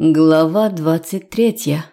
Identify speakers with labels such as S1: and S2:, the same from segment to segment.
S1: Глава двадцать третья.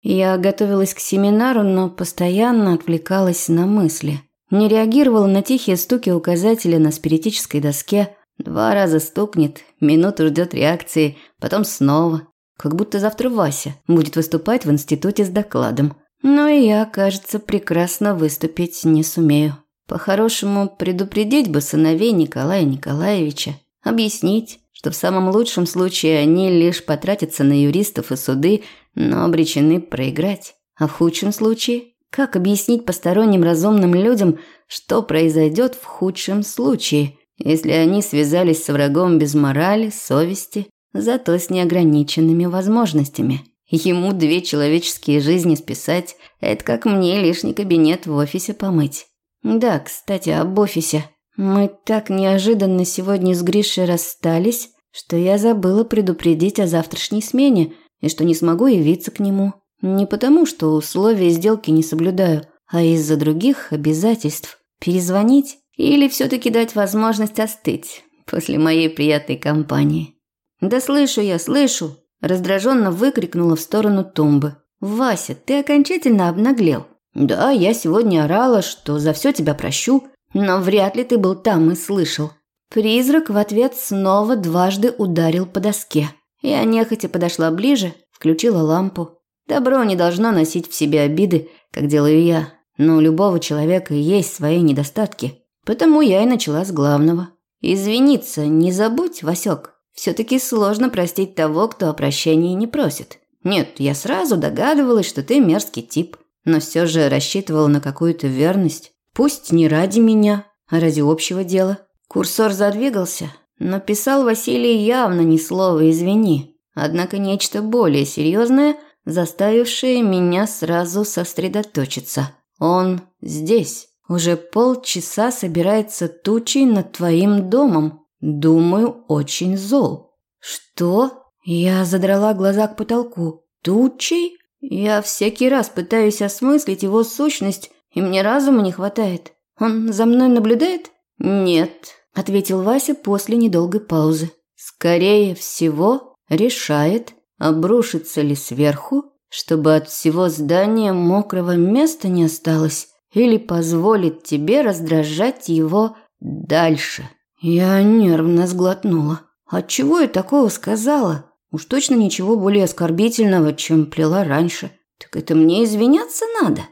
S1: Я готовилась к семинару, но постоянно отвлекалась на мысли. Не реагировала на тихие стуки указателя на спиритической доске. Два раза стукнет, минуту ждет реакции, потом снова. Как будто завтра Вася будет выступать в институте с докладом. Но и я, кажется, прекрасно выступить не сумею. По-хорошему, предупредить бы сыновей Николая Николаевича. Объяснить, что в самом лучшем случае они лишь потратятся на юристов и суды, но обречены проиграть. А в худшем случае, как объяснить посторонним разумным людям, что произойдет в худшем случае, если они связались с врагом без морали, совести, зато с неограниченными возможностями? Ему две человеческие жизни списать – это как мне лишний кабинет в офисе помыть. Да, кстати, об офисе. Мы так неожиданно сегодня с Гришей расстались, что я забыла предупредить о завтрашней смене и что не смогу явиться к нему. Не потому, что условия сделки не соблюдаю, а из-за других обязательств. Перезвонить или все-таки дать возможность остыть после моей приятной компании. «Да слышу я, слышу!» – раздраженно выкрикнула в сторону тумбы. «Вася, ты окончательно обнаглел. Да, я сегодня орала, что за все тебя прощу, но вряд ли ты был там и слышал. Призрак в ответ снова дважды ударил по доске. Я нехотя подошла ближе, включила лампу. Добро не должно носить в себе обиды, как делаю я. Но у любого человека есть свои недостатки. Потому я и начала с главного. Извиниться не забудь, Васек. Все-таки сложно простить того, кто о прощении не просит. Нет, я сразу догадывалась, что ты мерзкий тип. Но все же рассчитывала на какую-то верность. Пусть не ради меня, а ради общего дела. Курсор задвигался, но писал Василий явно ни слова «извини». Однако нечто более серьезное, заставившее меня сразу сосредоточиться. Он здесь. Уже полчаса собирается тучей над твоим домом. Думаю, очень зол. Что? Я задрала глаза к потолку. Тучей? Я всякий раз пытаюсь осмыслить его сущность и мне разума не хватает. Он за мной наблюдает? Нет, ответил Вася после недолгой паузы. Скорее всего, решает, обрушится ли сверху, чтобы от всего здания мокрого места не осталось, или позволит тебе раздражать его дальше. Я нервно сглотнула. От чего я такого сказала? Уж точно ничего более оскорбительного, чем плела раньше. Так это мне извиняться надо?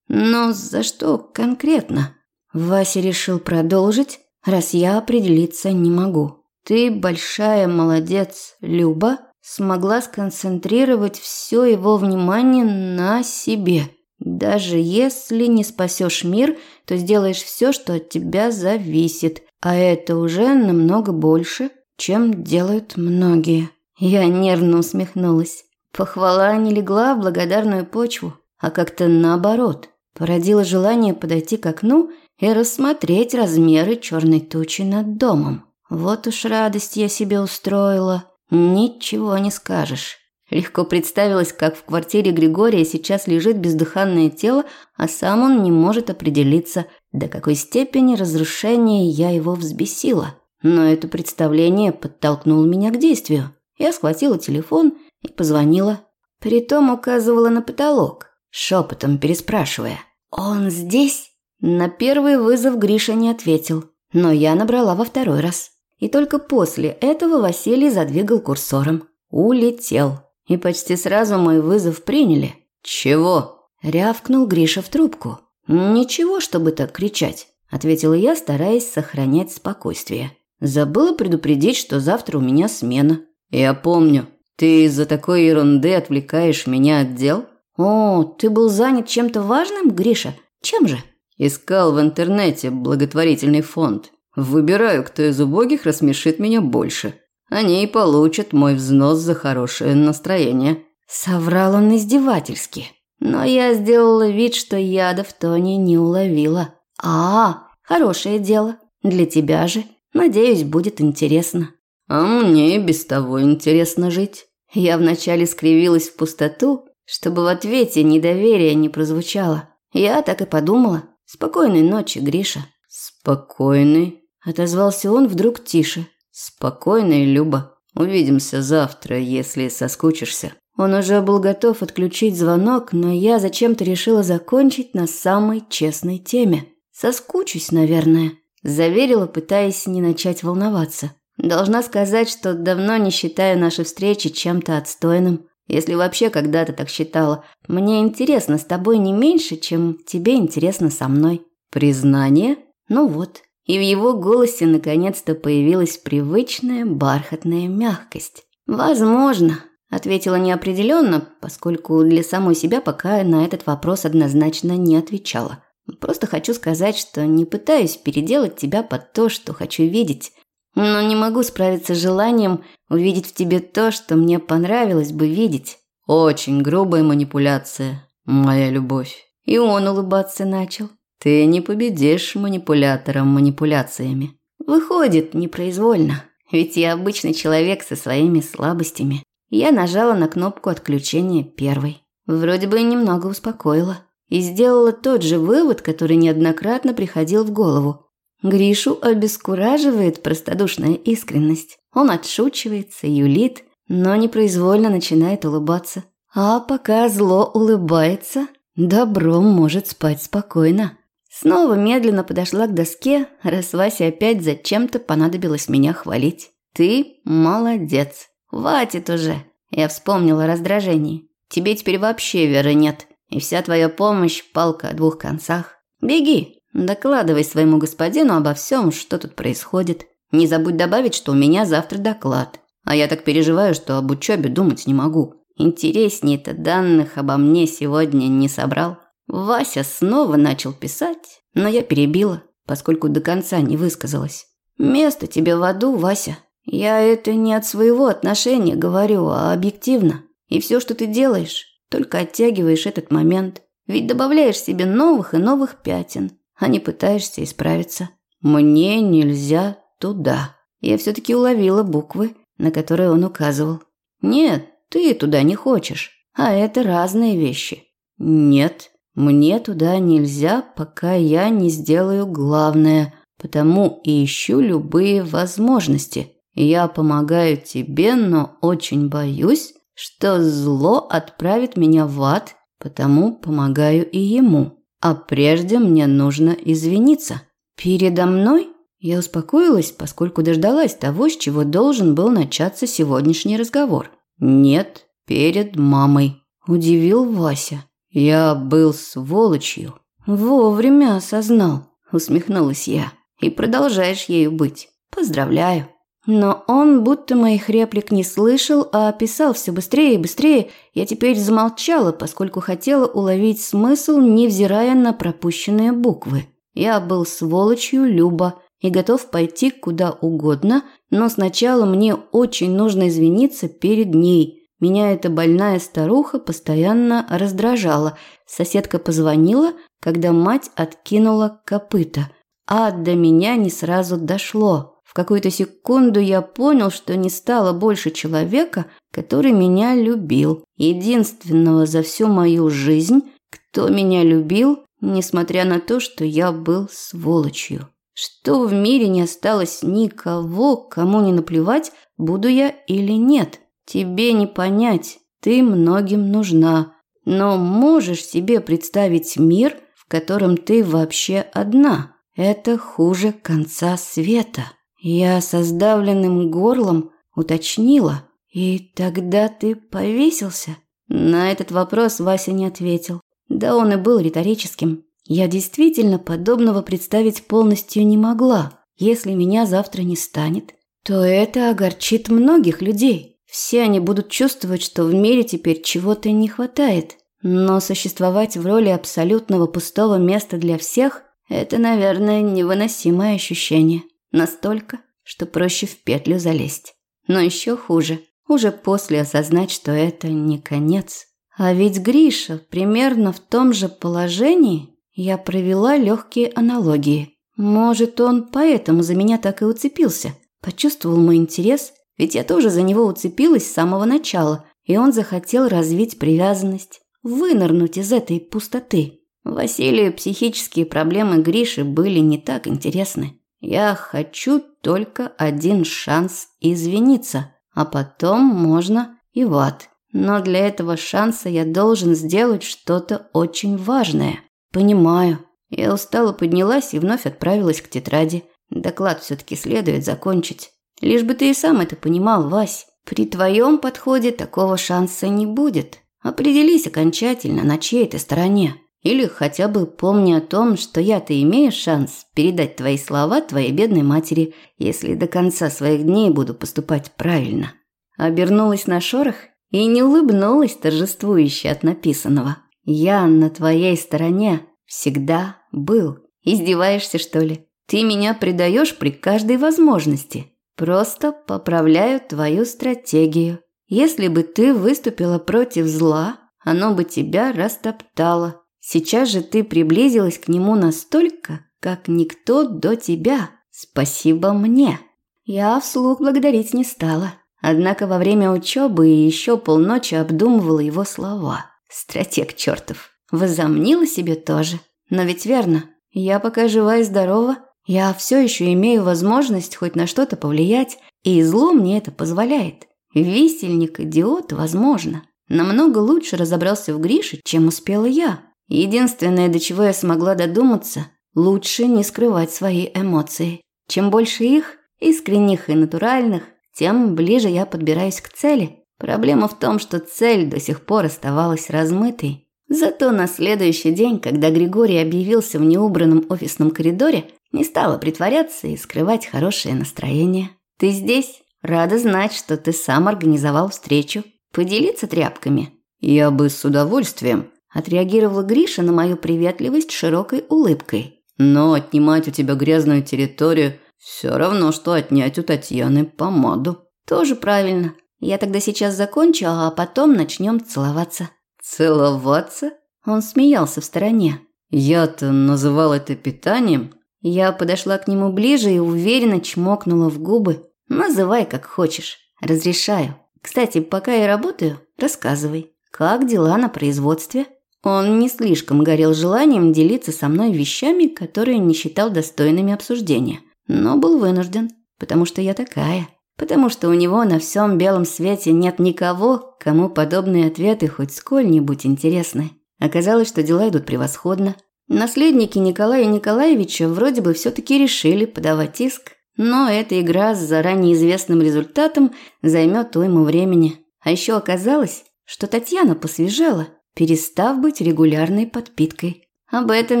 S1: Но за что конкретно? Вася решил продолжить, раз я определиться не могу. Ты большая молодец, Люба, смогла сконцентрировать все его внимание на себе. Даже если не спасешь мир, то сделаешь все, что от тебя зависит, а это уже намного больше, чем делают многие. Я нервно усмехнулась. Похвала не легла в благодарную почву, а как-то наоборот породило желание подойти к окну и рассмотреть размеры черной тучи над домом. Вот уж радость я себе устроила, ничего не скажешь. Легко представилось, как в квартире Григория сейчас лежит бездыханное тело, а сам он не может определиться, до какой степени разрушения я его взбесила. Но это представление подтолкнуло меня к действию. Я схватила телефон и позвонила. Притом указывала на потолок шепотом переспрашивая. «Он здесь?» На первый вызов Гриша не ответил, но я набрала во второй раз. И только после этого Василий задвигал курсором. Улетел. И почти сразу мой вызов приняли. «Чего?» – рявкнул Гриша в трубку. «Ничего, чтобы так кричать», – ответила я, стараясь сохранять спокойствие. «Забыла предупредить, что завтра у меня смена». «Я помню. Ты из-за такой ерунды отвлекаешь меня от дел?» «О, ты был занят чем-то важным, Гриша? Чем же?» «Искал в интернете благотворительный фонд. Выбираю, кто из убогих рассмешит меня больше. Они и получат мой взнос за хорошее настроение». Соврал он издевательски. Но я сделала вид, что яда в тоне не уловила. «А, хорошее дело. Для тебя же. Надеюсь, будет интересно». «А мне без того интересно жить». Я вначале скривилась в пустоту, чтобы в ответе недоверие не прозвучало. Я так и подумала. Спокойной ночи, Гриша. Спокойной, отозвался он вдруг тише. Спокойной, Люба.
S2: Увидимся завтра, если соскучишься.
S1: Он уже был готов отключить звонок, но я зачем-то решила закончить на самой честной теме. Соскучусь, наверное, заверила, пытаясь не начать волноваться. Должна сказать, что давно не считаю наши встречи чем-то отстойным. Если вообще когда-то так считала. Мне интересно с тобой не меньше, чем тебе интересно со мной.
S2: Признание?
S1: Ну вот. И в его голосе наконец-то появилась привычная бархатная мягкость. Возможно, ответила неопределенно, поскольку для самой себя пока на этот вопрос однозначно не отвечала. Просто хочу сказать, что не пытаюсь переделать тебя под то, что хочу видеть, но не могу справиться с желанием увидеть в тебе то, что мне понравилось бы видеть.
S2: Очень грубая манипуляция, моя любовь.
S1: И он улыбаться начал.
S2: Ты не победишь манипулятором манипуляциями.
S1: Выходит, непроизвольно. Ведь я обычный человек со своими слабостями. Я нажала на кнопку отключения первой. Вроде бы немного успокоила. И сделала тот же вывод, который неоднократно приходил в голову. Гришу обескураживает простодушная искренность. Он отшучивается, юлит, но непроизвольно начинает улыбаться. А пока зло улыбается, добром может спать спокойно. Снова медленно подошла к доске, раз Вася опять зачем-то понадобилось меня хвалить. «Ты молодец. Хватит уже!» Я вспомнила раздражение. «Тебе теперь вообще веры нет, и вся твоя помощь – палка о двух концах. Беги, Докладывай своему господину обо всем, что тут происходит. Не забудь добавить, что у меня завтра доклад. А я так переживаю, что об учебе думать не могу. Интереснее-то данных обо мне сегодня не собрал. Вася снова начал писать, но я перебила, поскольку до конца не высказалась. Место тебе в аду, Вася. Я это не от своего отношения говорю, а объективно. И все, что ты делаешь, только оттягиваешь этот момент. Ведь добавляешь себе новых и новых пятен а не пытаешься исправиться. Мне нельзя туда. Я все-таки уловила буквы, на которые он указывал. Нет, ты туда не хочешь, а это разные вещи. Нет, мне туда нельзя, пока я не сделаю главное, потому и ищу любые возможности. Я помогаю тебе, но очень боюсь, что зло отправит меня в ад, потому помогаю и ему. А прежде мне нужно извиниться. Передо мной я успокоилась, поскольку дождалась того, с чего должен был начаться сегодняшний разговор. Нет, перед мамой. Удивил Вася. Я был сволочью. Вовремя осознал, усмехнулась я. И продолжаешь ею быть. Поздравляю. Но он будто моих реплик не слышал, а писал все быстрее и быстрее. Я теперь замолчала, поскольку хотела уловить смысл, невзирая на пропущенные буквы. Я был сволочью Люба и готов пойти куда угодно, но сначала мне очень нужно извиниться перед ней. Меня эта больная старуха постоянно раздражала. Соседка позвонила, когда мать откинула копыта. А до меня не сразу дошло. В какую-то секунду я понял, что не стало больше человека, который меня любил. Единственного за всю мою жизнь, кто меня любил, несмотря на то, что я был сволочью. Что в мире не осталось никого, кому не наплевать, буду я или нет. Тебе не понять, ты многим нужна. Но можешь себе представить мир, в котором ты вообще одна? Это хуже конца света. Я со сдавленным горлом уточнила. «И тогда ты повесился?» На этот вопрос Вася не ответил. Да он и был риторическим. Я действительно подобного представить полностью не могла. Если меня завтра не станет, то это огорчит многих людей. Все они будут чувствовать, что в мире теперь чего-то не хватает. Но существовать в роли абсолютного пустого места для всех – это, наверное, невыносимое ощущение. Настолько, что проще в петлю залезть. Но еще хуже, уже после осознать, что это не конец. А ведь Гриша примерно в том же положении я провела легкие аналогии. Может, он поэтому за меня так и уцепился. Почувствовал мой интерес, ведь я тоже за него уцепилась с самого начала, и он захотел развить привязанность, вынырнуть из этой пустоты. Василию психические проблемы Гриши были не так интересны. Я хочу только один шанс извиниться. а потом можно и в ад. Но для этого шанса я должен сделать что-то очень важное. Понимаю. Я устало поднялась и вновь отправилась к тетради. Доклад все-таки следует закончить. Лишь бы ты и сам это понимал, Вась. При твоем подходе такого шанса не будет. Определись окончательно, на чьей ты стороне. Или хотя бы помни о том, что я-то имею шанс передать твои слова твоей бедной матери, если до конца своих дней буду поступать правильно. Обернулась на шорох и не улыбнулась торжествующе от написанного. Я на твоей стороне всегда был. Издеваешься, что ли? Ты меня предаешь при каждой возможности. Просто поправляю твою стратегию. Если бы ты выступила против зла, оно бы тебя растоптало. Сейчас же ты приблизилась к нему настолько, как никто до тебя. Спасибо мне. Я вслух благодарить не стала. Однако во время учебы и еще полночи обдумывала его слова. Стратег чертов. Возомнила себе тоже. Но ведь верно. Я пока жива и здорова. Я все еще имею возможность хоть на что-то повлиять. И зло мне это позволяет. Висельник, идиот, возможно. Намного лучше разобрался в Грише, чем успела я. Единственное, до чего я смогла додуматься, лучше не скрывать свои эмоции. Чем больше их, искренних и натуральных, тем ближе я подбираюсь к цели. Проблема в том, что цель до сих пор оставалась размытой. Зато на следующий день, когда Григорий объявился в неубранном офисном коридоре, не стала притворяться и скрывать хорошее настроение. «Ты здесь? Рада знать, что ты сам организовал встречу. Поделиться тряпками?»
S2: «Я бы с удовольствием»,
S1: Отреагировала Гриша на мою приветливость широкой улыбкой.
S2: «Но отнимать у тебя грязную территорию все равно, что отнять у Татьяны помаду».
S1: «Тоже правильно. Я тогда сейчас закончу, а потом начнем целоваться».
S2: «Целоваться?»
S1: Он смеялся в стороне.
S2: «Я-то называл это питанием».
S1: Я подошла к нему ближе и уверенно чмокнула в губы. «Называй как хочешь. Разрешаю. Кстати, пока я работаю, рассказывай. Как дела на производстве?» Он не слишком горел желанием делиться со мной вещами, которые не считал достойными обсуждения, но был вынужден, потому что я такая, потому что у него на всем белом свете нет никого, кому подобные ответы хоть сколь-нибудь интересны. Оказалось, что дела идут превосходно. Наследники Николая Николаевича вроде бы все-таки решили подавать иск, но эта игра с заранее известным результатом займет уйму времени. А еще оказалось, что Татьяна посвежела – перестав быть регулярной подпиткой. Об этом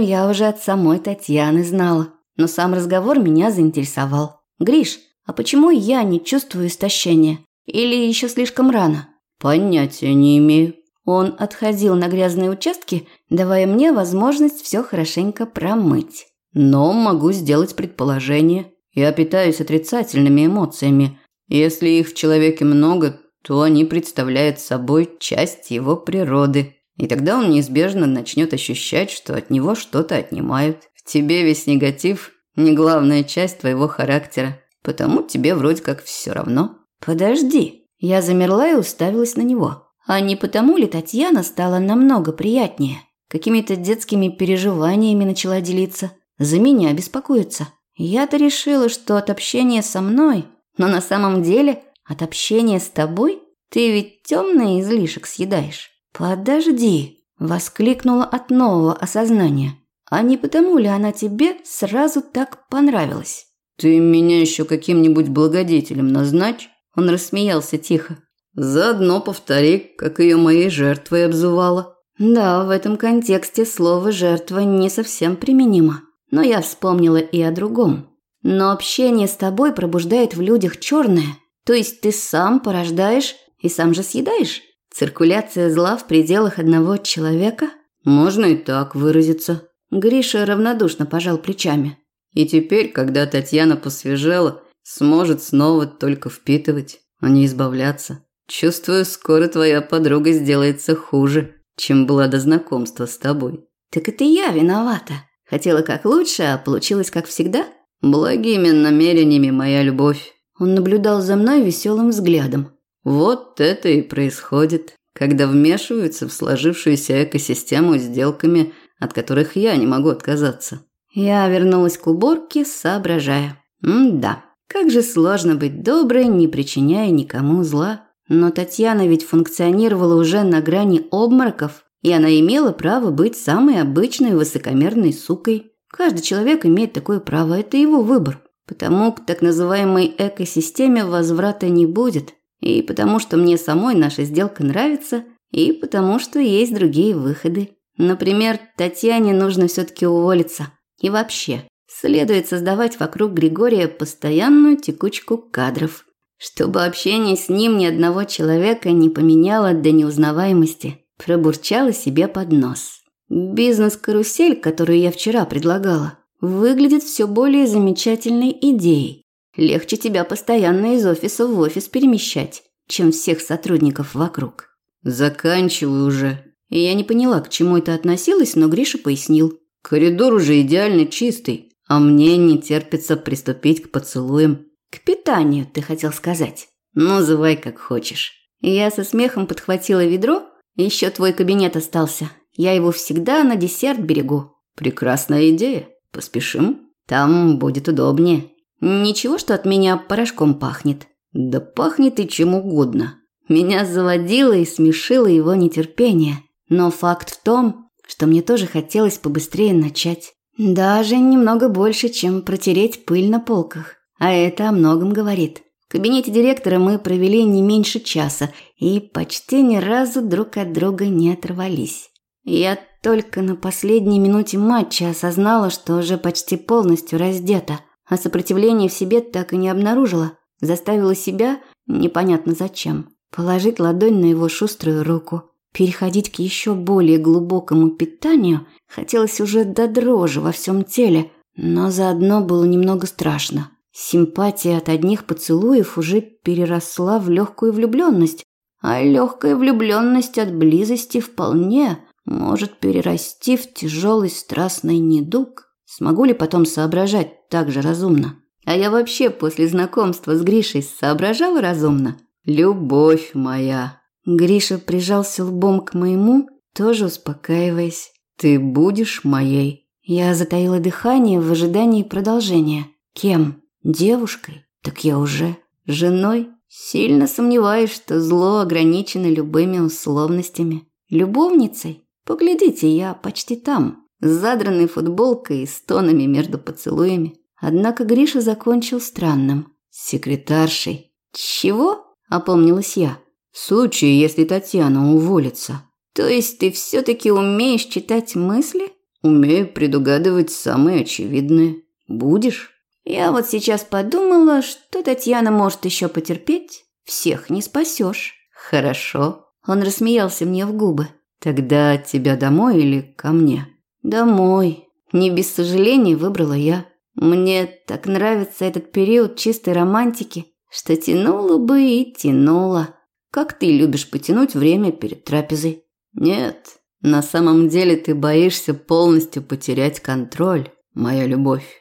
S1: я уже от самой Татьяны знала, но сам разговор меня заинтересовал. «Гриш, а почему я не чувствую истощения? Или еще слишком рано?»
S2: «Понятия не имею».
S1: Он отходил на грязные участки, давая мне возможность все хорошенько промыть.
S2: «Но могу сделать предположение. Я питаюсь отрицательными эмоциями. Если их в человеке много, то они представляют собой часть его природы. И тогда он неизбежно начнет ощущать, что от него что-то отнимают. В тебе весь негатив – не главная часть твоего характера. Потому тебе вроде как все равно.
S1: Подожди. Я замерла и уставилась на него. А не потому ли Татьяна стала намного приятнее? Какими-то детскими переживаниями начала делиться. За меня беспокоиться. Я-то решила, что от общения со мной, но на самом деле от общения с тобой ты ведь темный излишек съедаешь. «Подожди!» – воскликнула от нового осознания. «А не потому ли она тебе сразу так понравилась?»
S2: «Ты меня еще каким-нибудь благодетелем назначь?» Он рассмеялся тихо. «Заодно повтори, как ее моей жертвой обзывала».
S1: Да, в этом контексте слово «жертва» не совсем применимо. Но я вспомнила и о другом. Но общение с тобой пробуждает в людях черное. То есть ты сам порождаешь и сам же съедаешь? Циркуляция зла в пределах одного человека?
S2: Можно и так выразиться.
S1: Гриша равнодушно пожал плечами.
S2: И теперь, когда Татьяна посвежела, сможет снова только впитывать, а не избавляться. Чувствую, скоро твоя подруга сделается хуже, чем была до знакомства с тобой.
S1: Так это я виновата. Хотела как лучше, а получилось как всегда.
S2: Благими намерениями, моя любовь.
S1: Он наблюдал за мной веселым взглядом.
S2: Вот это и происходит, когда вмешиваются в сложившуюся экосистему сделками, от которых я не могу отказаться.
S1: Я вернулась к уборке, соображая. М-да, Как же сложно быть доброй, не причиняя никому зла. Но Татьяна ведь функционировала уже на грани обмороков, и она имела право быть самой обычной высокомерной сукой. Каждый человек имеет такое право, это его выбор. Потому к так называемой экосистеме возврата не будет. И потому что мне самой наша сделка нравится, и потому что есть другие выходы. Например, Татьяне нужно все-таки уволиться. И вообще, следует создавать вокруг Григория постоянную текучку кадров, чтобы общение с ним ни одного человека не поменяло до неузнаваемости. Пробурчала себе под нос. Бизнес-карусель, которую я вчера предлагала, выглядит все более замечательной идеей. Легче тебя постоянно из офиса в офис перемещать, чем всех сотрудников вокруг.
S2: Заканчиваю уже.
S1: И я не поняла, к чему это относилось, но Гриша пояснил.
S2: Коридор уже идеально чистый, а мне не терпится приступить к поцелуям.
S1: К питанию, ты хотел сказать. Называй как хочешь. Я со смехом подхватила ведро. Еще твой кабинет остался. Я его всегда на десерт берегу.
S2: Прекрасная идея. Поспешим. Там будет удобнее.
S1: Ничего, что от меня порошком пахнет.
S2: Да пахнет и чем угодно.
S1: Меня заводило и смешило его нетерпение. Но факт в том, что мне тоже хотелось побыстрее начать. Даже немного больше, чем протереть пыль на полках. А это о многом говорит. В кабинете директора мы провели не меньше часа и почти ни разу друг от друга не оторвались. Я только на последней минуте матча осознала, что уже почти полностью раздета, а сопротивления в себе так и не обнаружила. Заставила себя, непонятно зачем, положить ладонь на его шуструю руку. Переходить к еще более глубокому питанию хотелось уже до дрожи во всем теле, но заодно было немного страшно. Симпатия от одних поцелуев уже переросла в легкую влюбленность, а легкая влюбленность от близости вполне может перерасти в тяжелый страстный недуг. Смогу ли потом соображать так же разумно? А я вообще после знакомства с Гришей соображала разумно.
S2: Любовь моя.
S1: Гриша прижался лбом к моему, тоже успокаиваясь.
S2: Ты будешь моей.
S1: Я затаила дыхание в ожидании продолжения. Кем? Девушкой? Так я уже женой. Сильно сомневаюсь, что зло ограничено любыми условностями. Любовницей? Поглядите, я почти там, с задранной футболкой и стонами между поцелуями. Однако Гриша закончил странным. Секретаршей. Чего? Опомнилась я.
S2: В случае, если Татьяна уволится.
S1: То есть ты все-таки умеешь читать мысли?
S2: Умею предугадывать самые очевидные. Будешь?
S1: Я вот сейчас подумала, что Татьяна может еще потерпеть. Всех не спасешь.
S2: Хорошо.
S1: Он рассмеялся мне в губы.
S2: Тогда тебя домой или ко мне?
S1: Домой. Не без сожаления выбрала я. Мне так нравится этот период чистой романтики, что тянуло бы и тянуло. Как ты любишь потянуть время перед трапезой?
S2: Нет, на самом деле ты боишься полностью потерять контроль, моя любовь.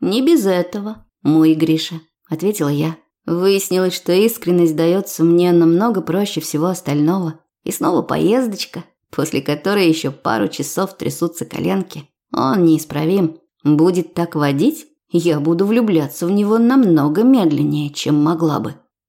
S1: «Не без этого, мой Гриша», – ответила я. Выяснилось, что искренность дается мне намного проще всего остального. И снова поездочка, после которой еще пару часов трясутся коленки. Он неисправим. Будет так водить, я буду влюбляться в него намного медленнее, чем могла бы.